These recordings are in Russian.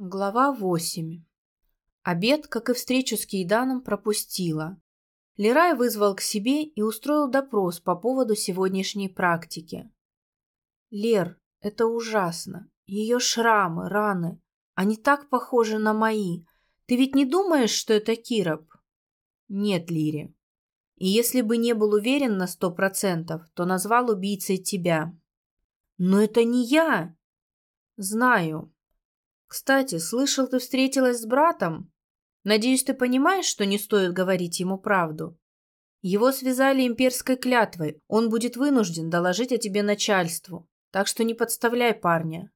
Глава 8. Обед, как и встречу с Кейданом, пропустила. Лерай вызвал к себе и устроил допрос по поводу сегодняшней практики. «Лер, это ужасно. Ее шрамы, раны, они так похожи на мои. Ты ведь не думаешь, что это Кироп?» «Нет, Лири. И если бы не был уверен на сто процентов, то назвал убийцей тебя». «Но это не я!» «Знаю, кстати, слышал, ты встретилась с братом? Надеюсь, ты понимаешь, что не стоит говорить ему правду. Его связали имперской клятвой. Он будет вынужден доложить о тебе начальству. Так что не подставляй парня.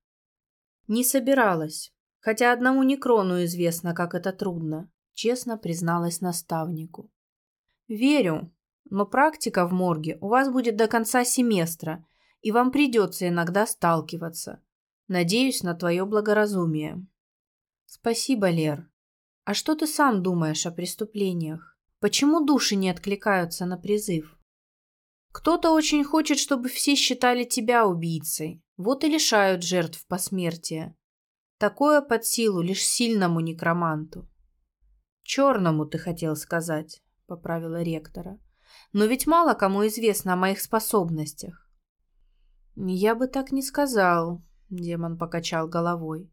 Не собиралась. Хотя одному Некрону известно, как это трудно. Честно призналась наставнику. Верю. Но практика в морге у вас будет до конца семестра, и вам придется иногда сталкиваться. Надеюсь на твое благоразумие. Спасибо, Лер. А что ты сам думаешь о преступлениях? Почему души не откликаются на призыв? Кто-то очень хочет, чтобы все считали тебя убийцей. Вот и лишают жертв посмертия. Такое под силу лишь сильному некроманту. Черному, ты хотел сказать, поправила ректора. Но ведь мало кому известно о моих способностях. Я бы так не сказал, Демон покачал головой.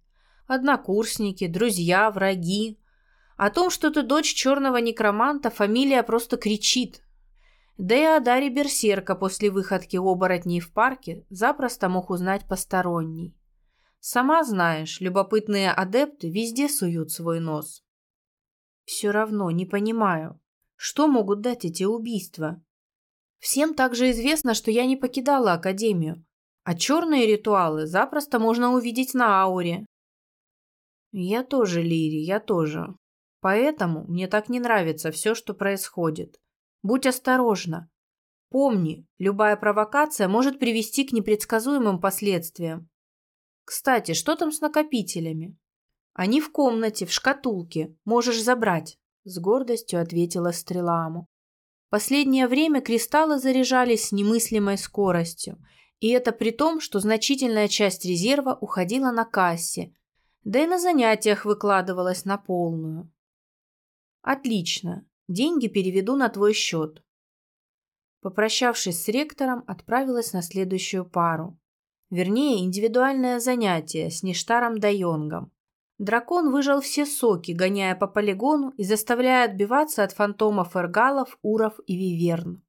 Однокурсники, друзья, враги. О том, что ты дочь черного некроманта, фамилия просто кричит. Да и о Даре Берсерка после выходки оборотней в парке запросто мог узнать посторонний. Сама знаешь, любопытные адепты везде суют свой нос. Все равно не понимаю, что могут дать эти убийства. Всем также известно, что я не покидала Академию, а черные ритуалы запросто можно увидеть на ауре. Я тоже, Лири, я тоже. Поэтому мне так не нравится все, что происходит. Будь осторожна. Помни, любая провокация может привести к непредсказуемым последствиям. Кстати, что там с накопителями? Они в комнате, в шкатулке. Можешь забрать, с гордостью ответила Стреламу. Последнее время кристаллы заряжались с немыслимой скоростью, и это при том, что значительная часть резерва уходила на кассе, да и на занятиях выкладывалась на полную. Отлично. Деньги переведу на твой счет. Попрощавшись с ректором, отправилась на следующую пару. Вернее, индивидуальное занятие с Ништаром Дайонгом. Дракон выжал все соки, гоняя по полигону и заставляя отбиваться от фантомов эргалов, уров и виверн.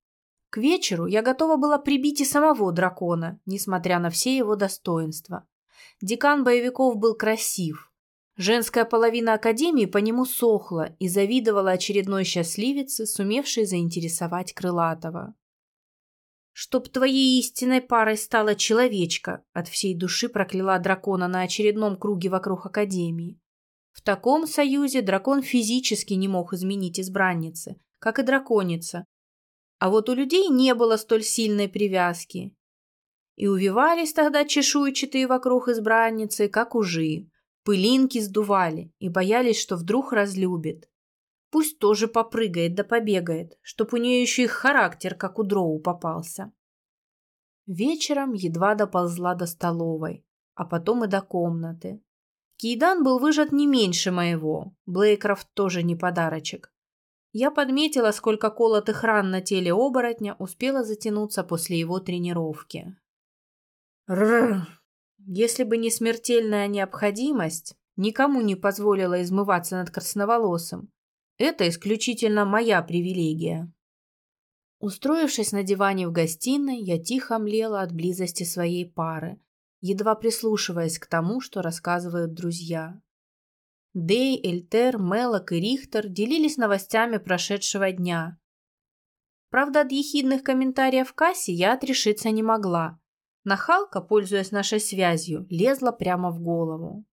К вечеру я готова была прибить и самого дракона, несмотря на все его достоинства. Декан боевиков был красив. Женская половина Академии по нему сохла и завидовала очередной счастливице, сумевшей заинтересовать Крылатого. «Чтоб твоей истинной парой стала человечка», от всей души прокляла дракона на очередном круге вокруг Академии. В таком союзе дракон физически не мог изменить избранницы, как и драконица, а вот у людей не было столь сильной привязки. И увивались тогда чешуйчатые вокруг избранницы, как ужи. Пылинки сдували и боялись, что вдруг разлюбит. Пусть тоже попрыгает да побегает, чтоб у нее еще и характер, как у дроу, попался. Вечером едва доползла до столовой, а потом и до комнаты. Кейдан был выжат не меньше моего, Блейкрофт тоже не подарочек. Я подметила, сколько колотых ран на теле оборотня успела затянуться после его тренировки. Рррр. Если бы не смертельная необходимость, никому не позволила измываться над красноволосым. Это исключительно моя привилегия. Устроившись на диване в гостиной, я тихо млела от близости своей пары, едва прислушиваясь к тому, что рассказывают друзья. Дей, Эльтер, Мелок и Рихтер делились новостями прошедшего дня. Правда, от ехидных комментариев в кассе я отрешиться не могла. Нахалка, пользуясь нашей связью, лезла прямо в голову.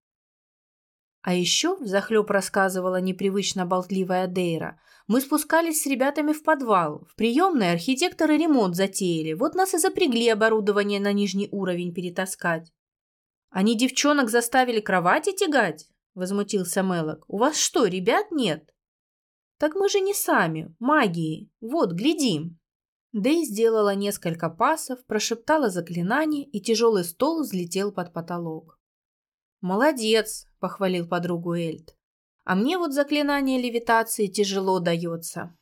А еще, взахлеб рассказывала непривычно болтливая Дейра, мы спускались с ребятами в подвал. В приемной архитекторы ремонт затеяли. Вот нас и запрягли оборудование на нижний уровень перетаскать. Они девчонок заставили кровати тягать? Возмутился Мелок. У вас что, ребят нет? Так мы же не сами, магией. Вот, глядим. Дэй сделала несколько пасов, прошептала заклинание, и тяжелый стол взлетел под потолок. «Молодец!» – похвалил подругу Эльд. «А мне вот заклинание левитации тяжело дается».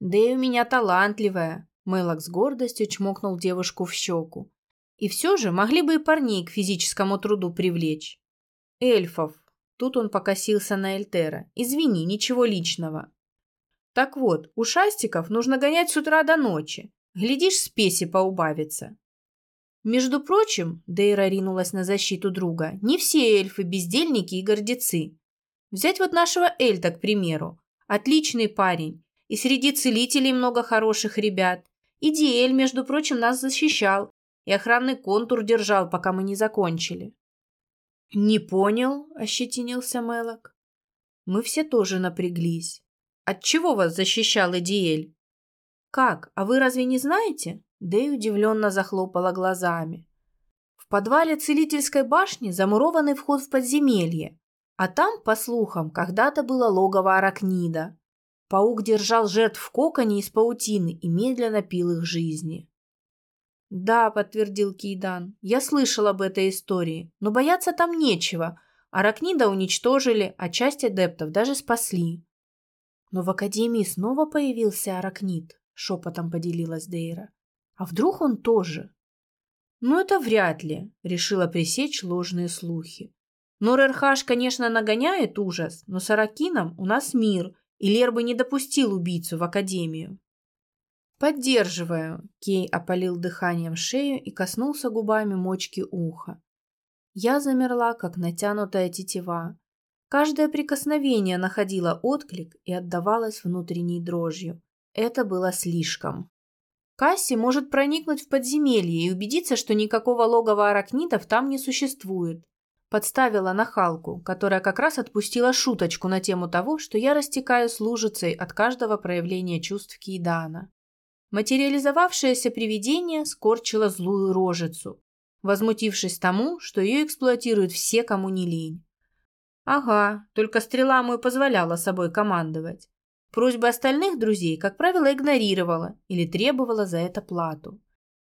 «Да и у меня талантливая», – Мэлок с гордостью чмокнул девушку в щеку. «И все же могли бы и парней к физическому труду привлечь. Эльфов». Тут он покосился на Эльтера. «Извини, ничего личного». «Так вот, у шастиков нужно гонять с утра до ночи. Глядишь, спеси поубавится. Между прочим, Дейра ринулась на защиту друга, не все эльфы бездельники и гордецы. Взять вот нашего Эльда, к примеру. Отличный парень. И среди целителей много хороших ребят. И Диэль, между прочим, нас защищал. И охранный контур держал, пока мы не закончили. «Не понял», – ощетинился Мелок. Мы все тоже напряглись. «От чего вас защищал Эдиэль?» «Как? А вы разве не знаете?» Дэй удивленно захлопала глазами. В подвале целительской башни замурованный вход в подземелье, а там, по слухам, когда-то было логово аракнида. Паук держал жертв в коконе из паутины и медленно пил их жизни. «Да», — подтвердил Кейдан, — «я слышал об этой истории, но бояться там нечего. Аракнида уничтожили, а часть адептов даже спасли». «Но в Академии снова появился аракнид», — шепотом поделилась Дейра. А вдруг он тоже? Ну, это вряд ли, решила пресечь ложные слухи. Но Рерхаш, конечно, нагоняет ужас, но с Аракином у нас мир, и Лер бы не допустил убийцу в Академию. «Поддерживаю», — Кей опалил дыханием шею и коснулся губами мочки уха. Я замерла, как натянутая тетива. Каждое прикосновение находило отклик и отдавалось внутренней дрожью. Это было слишком. Касси может проникнуть в подземелье и убедиться, что никакого логова аракнитов там не существует. Подставила нахалку, которая как раз отпустила шуточку на тему того, что я растекаюсь лужицей от каждого проявления чувств Кейдана. Материализовавшееся привидение скорчило злую рожицу, возмутившись тому, что ее эксплуатируют все, кому не лень. Ага, только стрела мой позволяла собой командовать. Просьбы остальных друзей, как правило, игнорировала или требовала за это плату.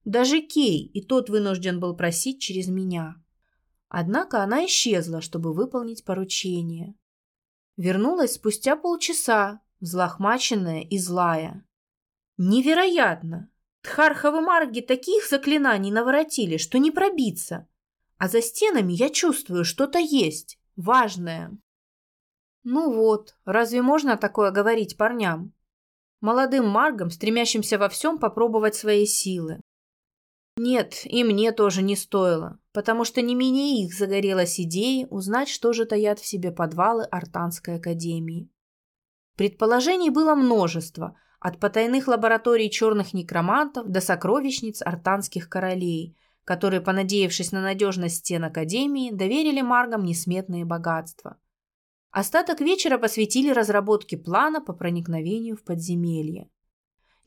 Даже Кей и тот вынужден был просить через меня. Однако она исчезла, чтобы выполнить поручение. Вернулась спустя полчаса, взлохмаченная и злая. Невероятно! Тхарховы марги таких заклинаний наворотили, что не пробиться. А за стенами я чувствую, что-то есть, важное. Ну вот, разве можно такое говорить парням? Молодым маргам, стремящимся во всем попробовать свои силы. Нет, и мне тоже не стоило, потому что не менее их загорелась идеей узнать, что же таят в себе подвалы Артанской академии. Предположений было множество, от потайных лабораторий черных некромантов до сокровищниц артанских королей, которые, понадеявшись на надежность стен академии, доверили маргам несметные богатства – Остаток вечера посвятили разработке плана по проникновению в подземелье.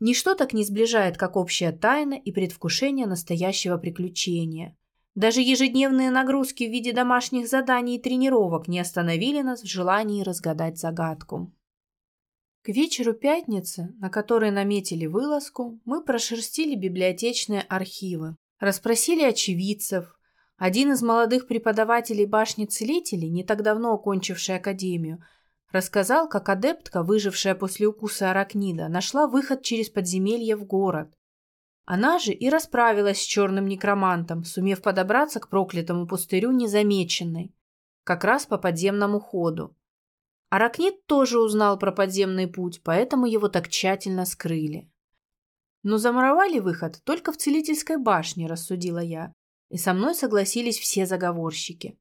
Ничто так не сближает, как общая тайна и предвкушение настоящего приключения. Даже ежедневные нагрузки в виде домашних заданий и тренировок не остановили нас в желании разгадать загадку. К вечеру пятницы, на которой наметили вылазку, мы прошерстили библиотечные архивы, расспросили очевидцев, один из молодых преподавателей башни целителей, не так давно окончивший академию, рассказал, как адептка, выжившая после укуса аракнида, нашла выход через подземелье в город. Она же и расправилась с черным некромантом, сумев подобраться к проклятому пустырю незамеченной, как раз по подземному ходу. Аракнид тоже узнал про подземный путь, поэтому его так тщательно скрыли. Но замуровали выход только в целительской башне, рассудила я и со мной согласились все заговорщики.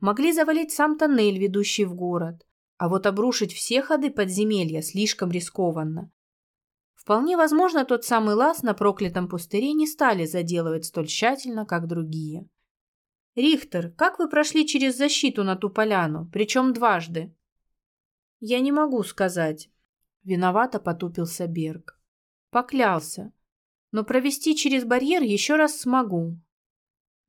Могли завалить сам тоннель, ведущий в город, а вот обрушить все ходы подземелья слишком рискованно. Вполне возможно, тот самый лаз на проклятом пустыре не стали заделывать столь тщательно, как другие. «Рихтер, как вы прошли через защиту на ту поляну, причем дважды?» «Я не могу сказать», — виновато потупился Берг. «Поклялся. Но провести через барьер еще раз смогу,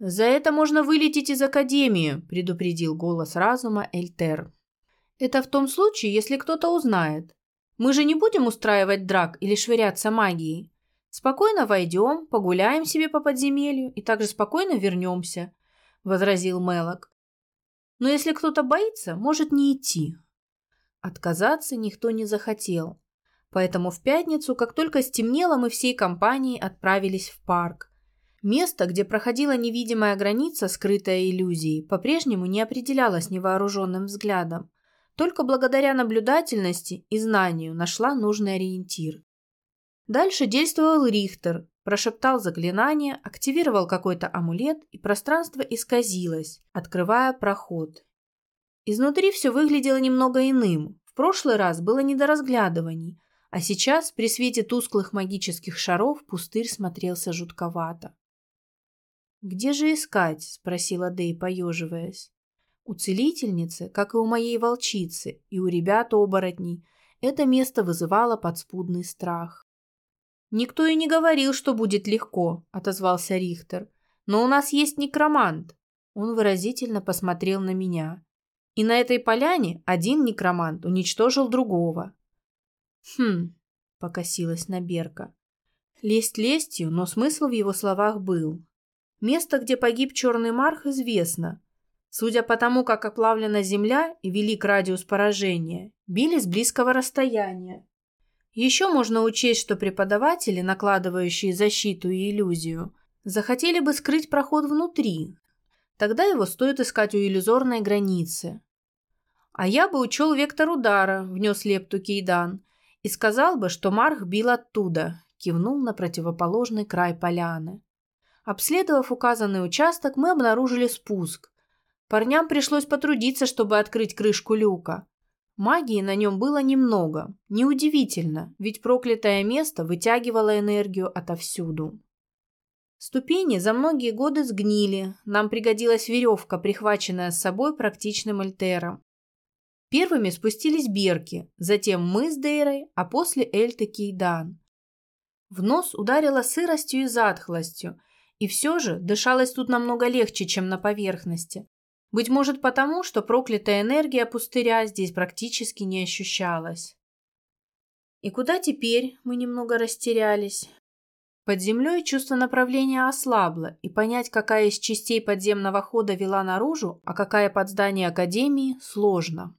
«За это можно вылететь из Академии», – предупредил голос разума Эльтер. «Это в том случае, если кто-то узнает. Мы же не будем устраивать драк или швыряться магией. Спокойно войдем, погуляем себе по подземелью и также спокойно вернемся», – возразил Мелок. Но если кто-то боится, может не идти. Отказаться никто не захотел. Поэтому в пятницу, как только стемнело, мы всей компанией отправились в парк. Место, где проходила невидимая граница, скрытая иллюзией, по-прежнему не определялось невооруженным взглядом. Только благодаря наблюдательности и знанию нашла нужный ориентир. Дальше действовал Рихтер, прошептал заклинание, активировал какой-то амулет, и пространство исказилось, открывая проход. Изнутри все выглядело немного иным. В прошлый раз было не до разглядываний, а сейчас при свете тусклых магических шаров пустырь смотрелся жутковато. «Где же искать?» – спросила Дэй, поеживаясь. У целительницы, как и у моей волчицы, и у ребят-оборотней, это место вызывало подспудный страх. «Никто и не говорил, что будет легко», – отозвался Рихтер. «Но у нас есть некромант». Он выразительно посмотрел на меня. И на этой поляне один некромант уничтожил другого. «Хм», – покосилась на Берка. Лесть лестью, но смысл в его словах был. Место, где погиб черный марх, известно. Судя по тому, как оплавлена земля и велик радиус поражения, били с близкого расстояния. Еще можно учесть, что преподаватели, накладывающие защиту и иллюзию, захотели бы скрыть проход внутри. Тогда его стоит искать у иллюзорной границы. А я бы учел вектор удара, внес лепту Кейдан, и сказал бы, что Марх бил оттуда, кивнул на противоположный край поляны. Обследовав указанный участок, мы обнаружили спуск. Парням пришлось потрудиться, чтобы открыть крышку люка. Магии на нем было немного. Неудивительно, ведь проклятое место вытягивало энергию отовсюду. Ступени за многие годы сгнили. Нам пригодилась веревка, прихваченная с собой практичным альтером. Первыми спустились Берки, затем мы с Дейрой, а после Эльта Кейдан. В нос ударило сыростью и затхлостью, и все же дышалось тут намного легче, чем на поверхности. Быть может потому, что проклятая энергия пустыря здесь практически не ощущалась. И куда теперь мы немного растерялись? Под землей чувство направления ослабло, и понять, какая из частей подземного хода вела наружу, а какая под здание Академии, сложно.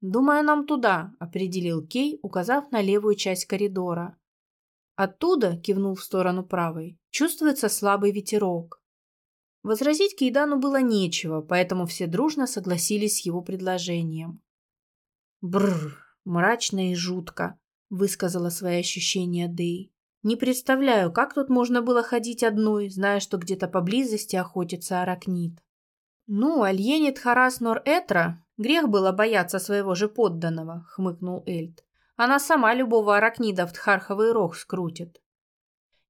«Думаю, нам туда», — определил Кей, указав на левую часть коридора. «Оттуда», — кивнул в сторону правой, — «чувствуется слабый ветерок». Возразить Кейдану было нечего, поэтому все дружно согласились с его предложением. «Бррр, мрачно и жутко», — высказала свои ощущения Дэй. «Не представляю, как тут можно было ходить одной, зная, что где-то поблизости охотится аракнит». «Ну, Альенит Харас Нор Этра Грех было бояться своего же подданного, хмыкнул Эльд. Она сама любого аракнида в тхарховый рог скрутит.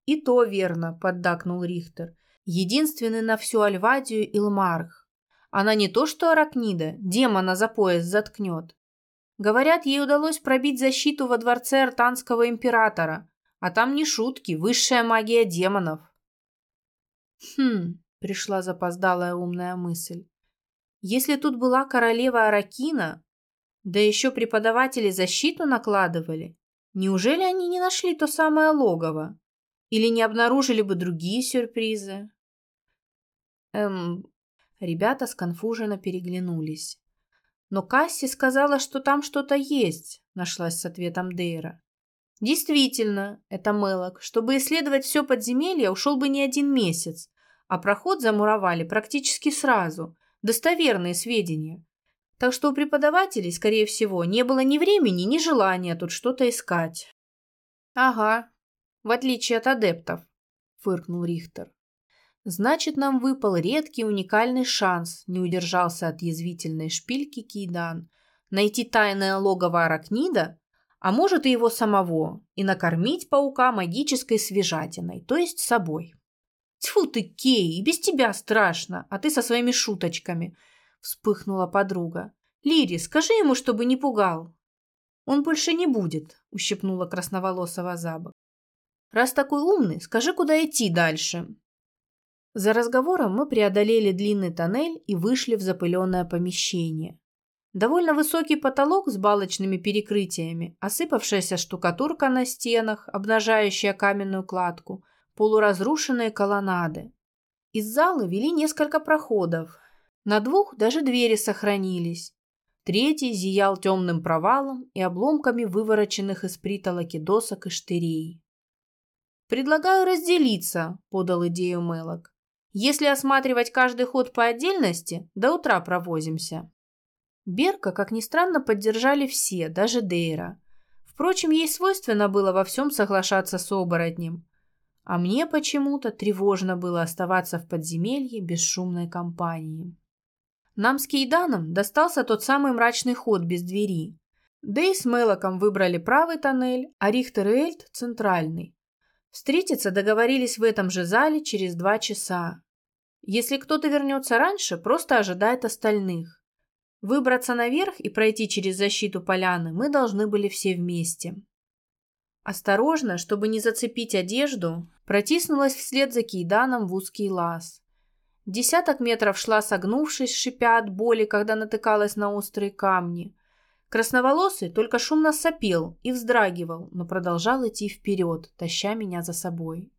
И то верно, поддакнул Рихтер. Единственный на всю Альвадию Илмарх. Она не то что аракнида, демона за пояс заткнет. Говорят, ей удалось пробить защиту во дворце артанского императора, а там не шутки, высшая магия демонов. Хм, пришла запоздалая умная мысль. Если тут была королева Аракина, да еще преподаватели защиту накладывали, неужели они не нашли то самое логово? Или не обнаружили бы другие сюрпризы? Эм, ребята сконфуженно переглянулись. Но Касси сказала, что там что-то есть, нашлась с ответом Дейра. Действительно, это Мелок. Чтобы исследовать все подземелье, ушел бы не один месяц, а проход замуровали практически сразу – достоверные сведения. Так что у преподавателей, скорее всего, не было ни времени, ни желания тут что-то искать. «Ага, в отличие от адептов», — фыркнул Рихтер. «Значит, нам выпал редкий уникальный шанс», — не удержался от язвительной шпильки Кейдан, «найти тайное логово аракнида, а может и его самого, и накормить паука магической свежатиной, то есть собой». Тьфу ты, Кей, и без тебя страшно, а ты со своими шуточками, вспыхнула подруга. Лири, скажи ему, чтобы не пугал. Он больше не будет, ущипнула красноволосого Заба. Раз такой умный, скажи, куда идти дальше. За разговором мы преодолели длинный тоннель и вышли в запыленное помещение. Довольно высокий потолок с балочными перекрытиями, осыпавшаяся штукатурка на стенах, обнажающая каменную кладку – полуразрушенные колоннады. Из зала вели несколько проходов. На двух даже двери сохранились. Третий зиял темным провалом и обломками вывороченных из притолоки досок и штырей. «Предлагаю разделиться», — подал идею Мелок. «Если осматривать каждый ход по отдельности, до утра провозимся». Берка, как ни странно, поддержали все, даже Дейра. Впрочем, ей свойственно было во всем соглашаться с оборотнем. А мне почему-то тревожно было оставаться в подземелье без шумной компании. Нам с Кейданом достался тот самый мрачный ход без двери. Дэй с Мелоком выбрали правый тоннель, а Рихтер и Эльт – центральный. Встретиться договорились в этом же зале через два часа. Если кто-то вернется раньше, просто ожидает остальных. Выбраться наверх и пройти через защиту поляны мы должны были все вместе. Осторожно, чтобы не зацепить одежду, протиснулась вслед за Кейданом в узкий лаз. Десяток метров шла согнувшись, шипя от боли, когда натыкалась на острые камни. Красноволосый только шумно сопел и вздрагивал, но продолжал идти вперед, таща меня за собой.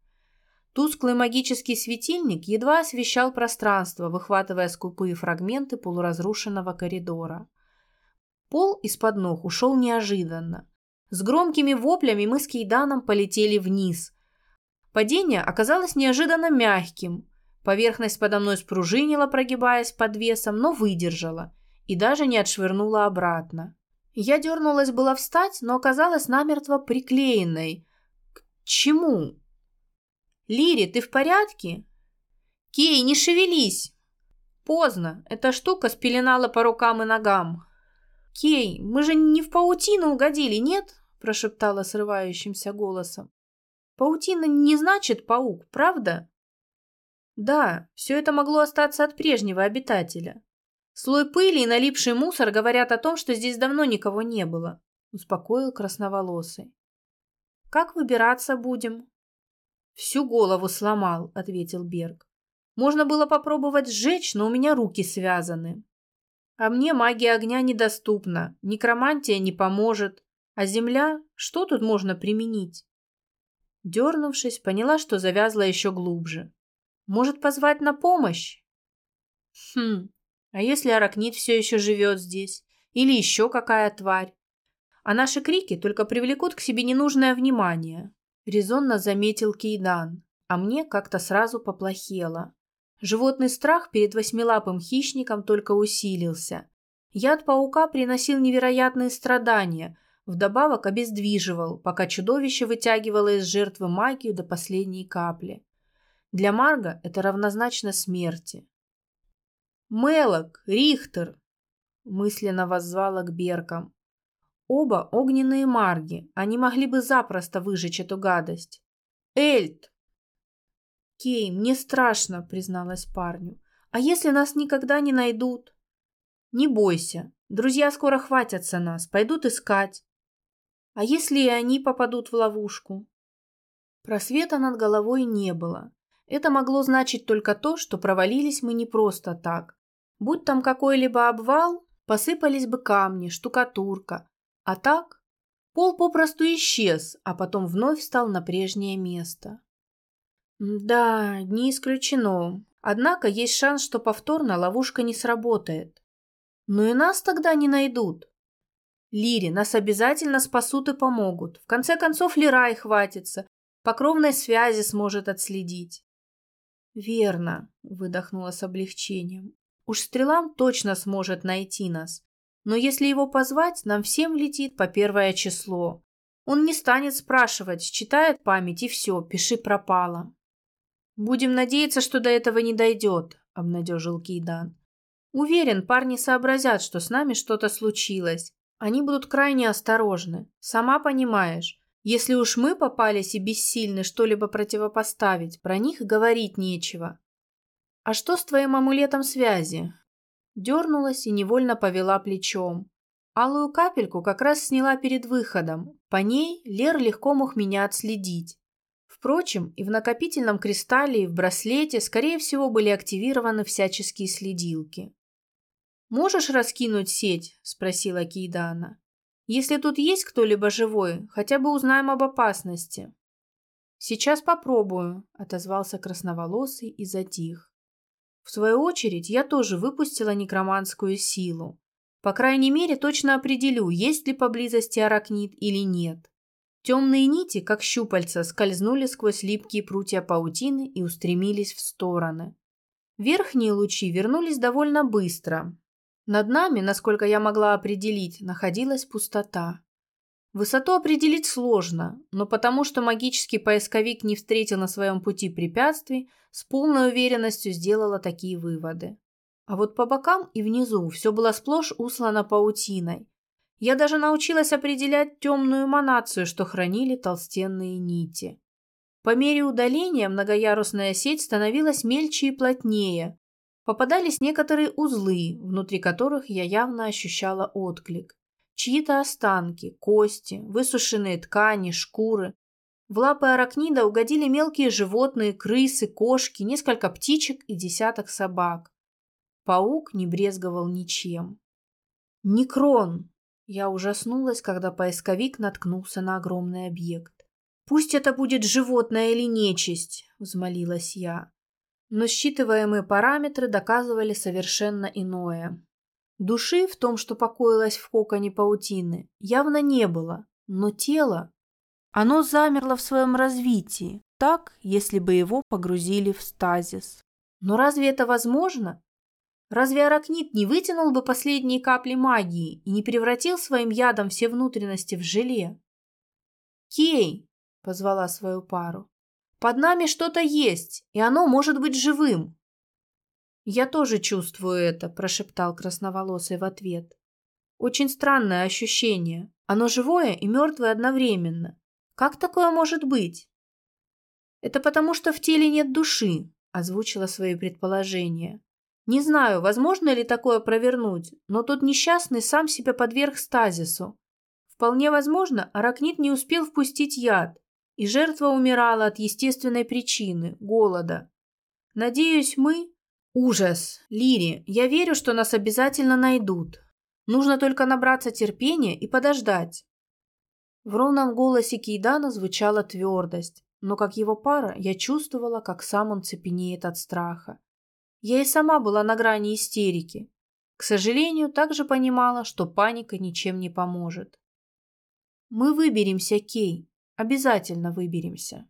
Тусклый магический светильник едва освещал пространство, выхватывая скупые фрагменты полуразрушенного коридора. Пол из-под ног ушел неожиданно. С громкими воплями мы с Кейданом полетели вниз. Падение оказалось неожиданно мягким. Поверхность подо мной спружинила, прогибаясь под весом, но выдержала и даже не отшвырнула обратно. Я дернулась было встать, но оказалась намертво приклеенной. К чему? «Лири, ты в порядке?» «Кей, не шевелись!» «Поздно. Эта штука спеленала по рукам и ногам». «Кей, мы же не в паутину угодили, нет?» прошептала срывающимся голосом. «Паутина не значит паук, правда?» «Да, все это могло остаться от прежнего обитателя. Слой пыли и налипший мусор говорят о том, что здесь давно никого не было», успокоил красноволосый. «Как выбираться будем?» «Всю голову сломал», — ответил Берг. «Можно было попробовать сжечь, но у меня руки связаны. А мне магия огня недоступна, некромантия не поможет. А земля? Что тут можно применить?» Дернувшись, поняла, что завязла еще глубже. «Может, позвать на помощь?» «Хм, а если аракнит все еще живет здесь? Или еще какая тварь? А наши крики только привлекут к себе ненужное внимание резонно заметил Кейдан, а мне как-то сразу поплохело. Животный страх перед восьмилапым хищником только усилился. Яд паука приносил невероятные страдания, вдобавок обездвиживал, пока чудовище вытягивало из жертвы магию до последней капли. Для Марга это равнозначно смерти. «Мелок! Рихтер!» мысленно воззвала к Беркам. Оба огненные марги, они могли бы запросто выжечь эту гадость. Эльт! Кей, мне страшно, призналась парню. А если нас никогда не найдут? Не бойся, друзья скоро хватятся нас, пойдут искать. А если и они попадут в ловушку? Просвета над головой не было. Это могло значить только то, что провалились мы не просто так. Будь там какой-либо обвал, посыпались бы камни, штукатурка, а так, пол попросту исчез, а потом вновь встал на прежнее место. Да, не исключено. Однако есть шанс, что повторно ловушка не сработает. Но и нас тогда не найдут. Лири, нас обязательно спасут и помогут. В конце концов, Лирай хватится. По кровной связи сможет отследить. Верно, выдохнула с облегчением. Уж стрелам точно сможет найти нас. Но если его позвать, нам всем летит по первое число. Он не станет спрашивать, читает память и все, пиши пропало. Будем надеяться, что до этого не дойдет, обнадежил Кейдан. Уверен, парни сообразят, что с нами что-то случилось. Они будут крайне осторожны. Сама понимаешь, если уж мы попались и бессильны что-либо противопоставить, про них говорить нечего. А что с твоим амулетом связи? Дернулась и невольно повела плечом. Алую капельку как раз сняла перед выходом. По ней Лер легко мог меня отследить. Впрочем, и в накопительном кристалле, и в браслете, скорее всего, были активированы всяческие следилки. «Можешь раскинуть сеть?» – спросила Кейдана. «Если тут есть кто-либо живой, хотя бы узнаем об опасности». «Сейчас попробую», – отозвался красноволосый и затих. В свою очередь, я тоже выпустила некроманскую силу. По крайней мере, точно определю, есть ли поблизости аракнит или нет. Темные нити, как щупальца, скользнули сквозь липкие прутья паутины и устремились в стороны. Верхние лучи вернулись довольно быстро. Над нами, насколько я могла определить, находилась пустота. Высоту определить сложно, но потому что магический поисковик не встретил на своем пути препятствий, с полной уверенностью сделала такие выводы. А вот по бокам и внизу все было сплошь услано паутиной. Я даже научилась определять темную эманацию, что хранили толстенные нити. По мере удаления многоярусная сеть становилась мельче и плотнее. Попадались некоторые узлы, внутри которых я явно ощущала отклик. Чьи-то останки, кости, высушенные ткани, шкуры. В лапы аракнида угодили мелкие животные, крысы, кошки, несколько птичек и десяток собак. Паук не брезговал ничем. «Некрон!» Я ужаснулась, когда поисковик наткнулся на огромный объект. «Пусть это будет животное или нечисть», — взмолилась я. Но считываемые параметры доказывали совершенно иное. Души в том, что покоилась в коконе паутины, явно не было, но тело... Оно замерло в своем развитии, так, если бы его погрузили в стазис. Но разве это возможно? Разве аракнит не вытянул бы последние капли магии и не превратил своим ядом все внутренности в желе? «Кей!» — позвала свою пару. «Под нами что-то есть, и оно может быть живым!» «Я тоже чувствую это», — прошептал красноволосый в ответ. «Очень странное ощущение. Оно живое и мертвое одновременно. Как такое может быть?» «Это потому, что в теле нет души», — озвучила свои предположения. Не знаю, возможно ли такое провернуть, но тот несчастный сам себя подверг стазису. Вполне возможно, аракнит не успел впустить яд, и жертва умирала от естественной причины – голода. Надеюсь, мы... Ужас! Лири, я верю, что нас обязательно найдут. Нужно только набраться терпения и подождать. В ровном голосе Кейдана звучала твердость, но как его пара я чувствовала, как сам он цепенеет от страха. Я и сама была на грани истерики. К сожалению, также понимала, что паника ничем не поможет. Мы выберемся, Кей. Обязательно выберемся.